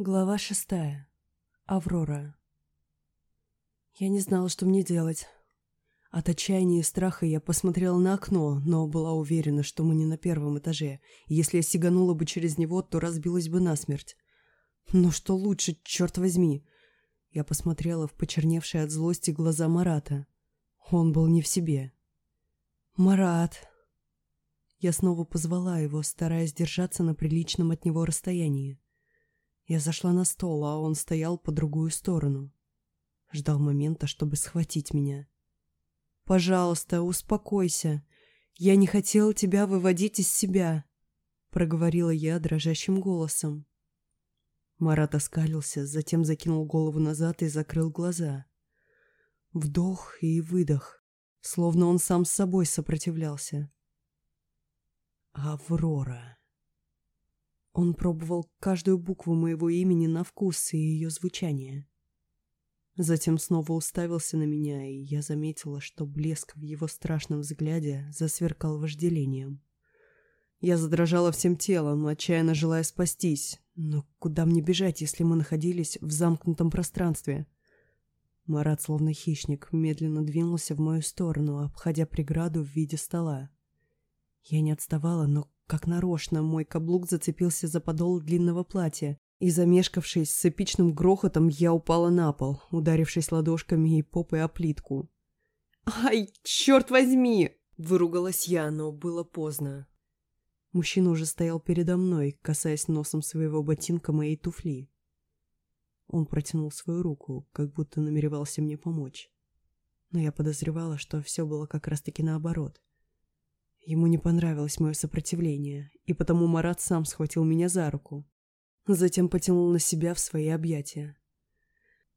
Глава шестая. Аврора. Я не знала, что мне делать. От отчаяния и страха я посмотрела на окно, но была уверена, что мы не на первом этаже, и если я сиганула бы через него, то разбилась бы насмерть. Но что лучше, черт возьми? Я посмотрела в почерневшие от злости глаза Марата. Он был не в себе. «Марат!» Я снова позвала его, стараясь держаться на приличном от него расстоянии. Я зашла на стол, а он стоял по другую сторону. Ждал момента, чтобы схватить меня. «Пожалуйста, успокойся. Я не хотела тебя выводить из себя», — проговорила я дрожащим голосом. Марат оскалился, затем закинул голову назад и закрыл глаза. Вдох и выдох, словно он сам с собой сопротивлялся. «Аврора». Он пробовал каждую букву моего имени на вкус и ее звучание. Затем снова уставился на меня, и я заметила, что блеск в его страшном взгляде засверкал вожделением. Я задрожала всем телом, отчаянно желая спастись. Но куда мне бежать, если мы находились в замкнутом пространстве? Марат, словно хищник, медленно двинулся в мою сторону, обходя преграду в виде стола. Я не отставала, но как нарочно мой каблук зацепился за подол длинного платья, и, замешкавшись с эпичным грохотом, я упала на пол, ударившись ладошками и попой о плитку. «Ай, черт возьми!» – выругалась я, но было поздно. Мужчина уже стоял передо мной, касаясь носом своего ботинка моей туфли. Он протянул свою руку, как будто намеревался мне помочь. Но я подозревала, что все было как раз-таки наоборот. Ему не понравилось мое сопротивление, и потому Марат сам схватил меня за руку. Затем потянул на себя в свои объятия.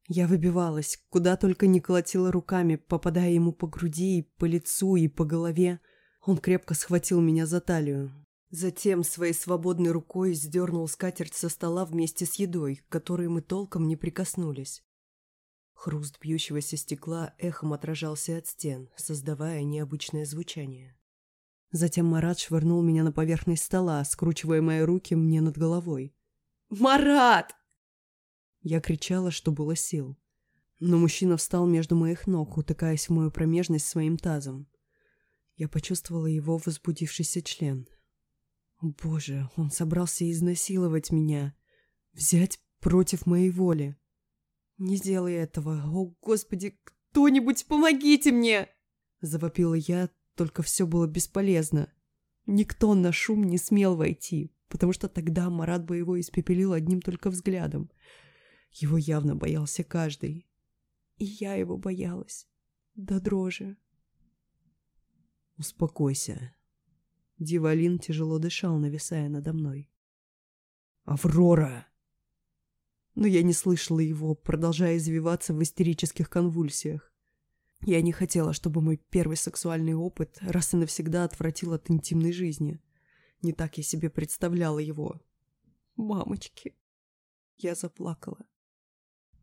Я выбивалась, куда только не колотила руками, попадая ему по груди, и по лицу и по голове. Он крепко схватил меня за талию. Затем своей свободной рукой сдернул скатерть со стола вместе с едой, к которой мы толком не прикоснулись. Хруст бьющегося стекла эхом отражался от стен, создавая необычное звучание. Затем Марат швырнул меня на поверхность стола, скручивая мои руки мне над головой. «Марат!» Я кричала, что было сил. Но мужчина встал между моих ног, утыкаясь в мою промежность своим тазом. Я почувствовала его возбудившийся член. Боже, он собрался изнасиловать меня, взять против моей воли. Не сделай этого. О, Господи, кто-нибудь помогите мне! Завопила я, только все было бесполезно. Никто на шум не смел войти, потому что тогда Марат бы его испепелил одним только взглядом. Его явно боялся каждый. И я его боялась. До дрожи. «Успокойся». Дивалин тяжело дышал, нависая надо мной. «Аврора!» Но я не слышала его, продолжая извиваться в истерических конвульсиях. Я не хотела, чтобы мой первый сексуальный опыт раз и навсегда отвратил от интимной жизни. Не так я себе представляла его. Мамочки. Я заплакала.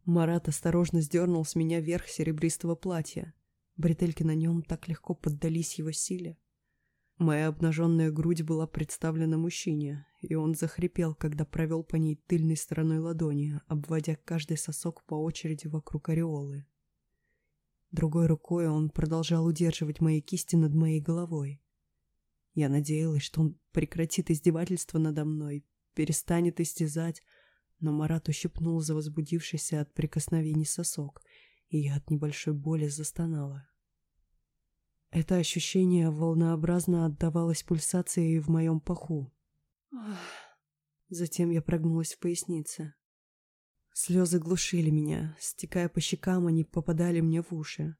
Марат осторожно сдернул с меня верх серебристого платья. Бретельки на нем так легко поддались его силе. Моя обнаженная грудь была представлена мужчине, и он захрипел, когда провел по ней тыльной стороной ладони, обводя каждый сосок по очереди вокруг ореолы. Другой рукой он продолжал удерживать мои кисти над моей головой. Я надеялась, что он прекратит издевательство надо мной, перестанет истязать, но Марат ущипнул за возбудившийся от прикосновений сосок, и я от небольшой боли застонала. Это ощущение волнообразно отдавалось пульсацией в моем паху. Затем я прогнулась в пояснице. Слезы глушили меня, стекая по щекам, они попадали мне в уши.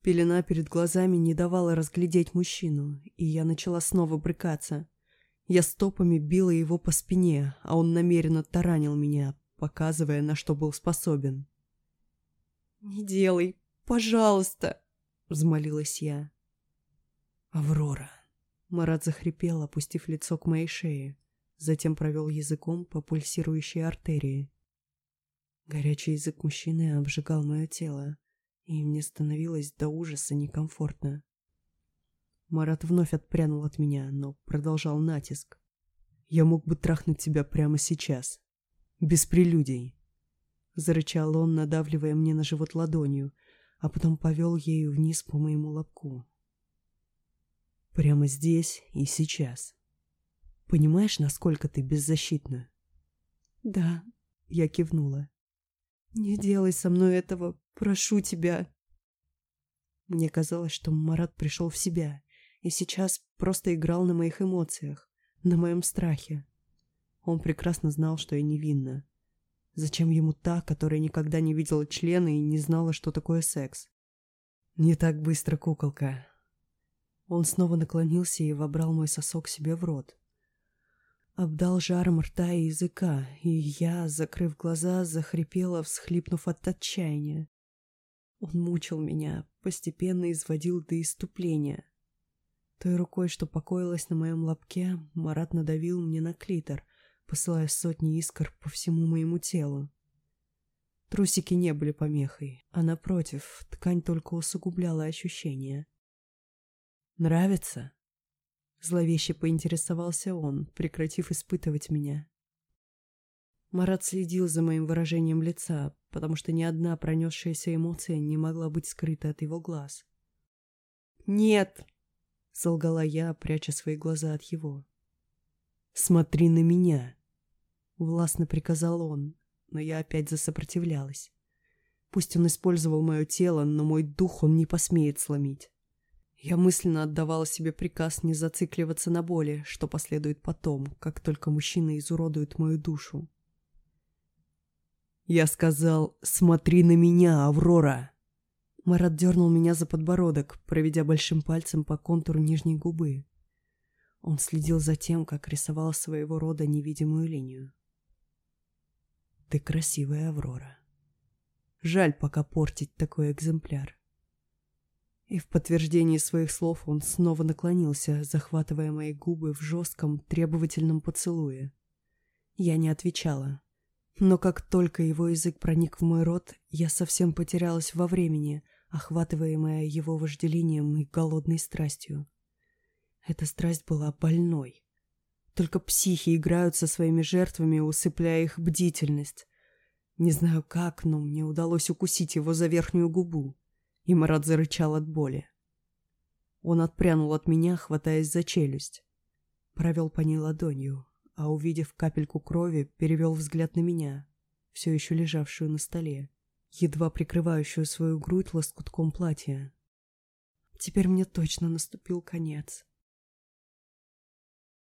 Пелена перед глазами не давала разглядеть мужчину, и я начала снова брыкаться. Я стопами била его по спине, а он намеренно таранил меня, показывая, на что был способен. «Не делай, пожалуйста!» — взмолилась я. «Аврора!» Марат захрипел, опустив лицо к моей шее, затем провел языком по пульсирующей артерии. Горячий язык мужчины обжигал мое тело, и мне становилось до ужаса некомфортно. Марат вновь отпрянул от меня, но продолжал натиск. «Я мог бы трахнуть тебя прямо сейчас. Без прелюдий. Зарычал он, надавливая мне на живот ладонью, а потом повел ею вниз по моему лобку. Прямо здесь и сейчас. Понимаешь, насколько ты беззащитна? Да, я кивнула. Не делай со мной этого, прошу тебя. Мне казалось, что Марат пришел в себя и сейчас просто играл на моих эмоциях, на моем страхе. Он прекрасно знал, что я невинна. Зачем ему та, которая никогда не видела члена и не знала, что такое секс? Не так быстро, куколка. Он снова наклонился и вобрал мой сосок себе в рот. Обдал жаром рта и языка, и я, закрыв глаза, захрипела, всхлипнув от отчаяния. Он мучил меня, постепенно изводил до иступления. Той рукой, что покоилась на моем лобке, Марат надавил мне на клитор, посылая сотни искр по всему моему телу. Трусики не были помехой, а напротив, ткань только усугубляла ощущения. «Нравится?» Зловеще поинтересовался он, прекратив испытывать меня. Марат следил за моим выражением лица, потому что ни одна пронесшаяся эмоция не могла быть скрыта от его глаз. «Нет!» — солгала я, пряча свои глаза от его. «Смотри на меня!» — властно приказал он, но я опять засопротивлялась. Пусть он использовал мое тело, но мой дух он не посмеет сломить. Я мысленно отдавала себе приказ не зацикливаться на боли, что последует потом, как только мужчина изуродует мою душу. «Я сказал, смотри на меня, Аврора!» Марат дернул меня за подбородок, проведя большим пальцем по контуру нижней губы. Он следил за тем, как рисовал своего рода невидимую линию. «Ты красивая, Аврора. Жаль пока портить такой экземпляр». И в подтверждении своих слов он снова наклонился, захватывая мои губы в жестком, требовательном поцелуе. Я не отвечала. Но как только его язык проник в мой рот, я совсем потерялась во времени, охватываемая его вожделением и голодной страстью. Эта страсть была больной. Только психи играют со своими жертвами, усыпляя их бдительность. Не знаю как, но мне удалось укусить его за верхнюю губу, и Марат зарычал от боли. Он отпрянул от меня, хватаясь за челюсть. Провел по ней ладонью, а увидев капельку крови, перевел взгляд на меня, все еще лежавшую на столе, едва прикрывающую свою грудь лоскутком платья. Теперь мне точно наступил конец.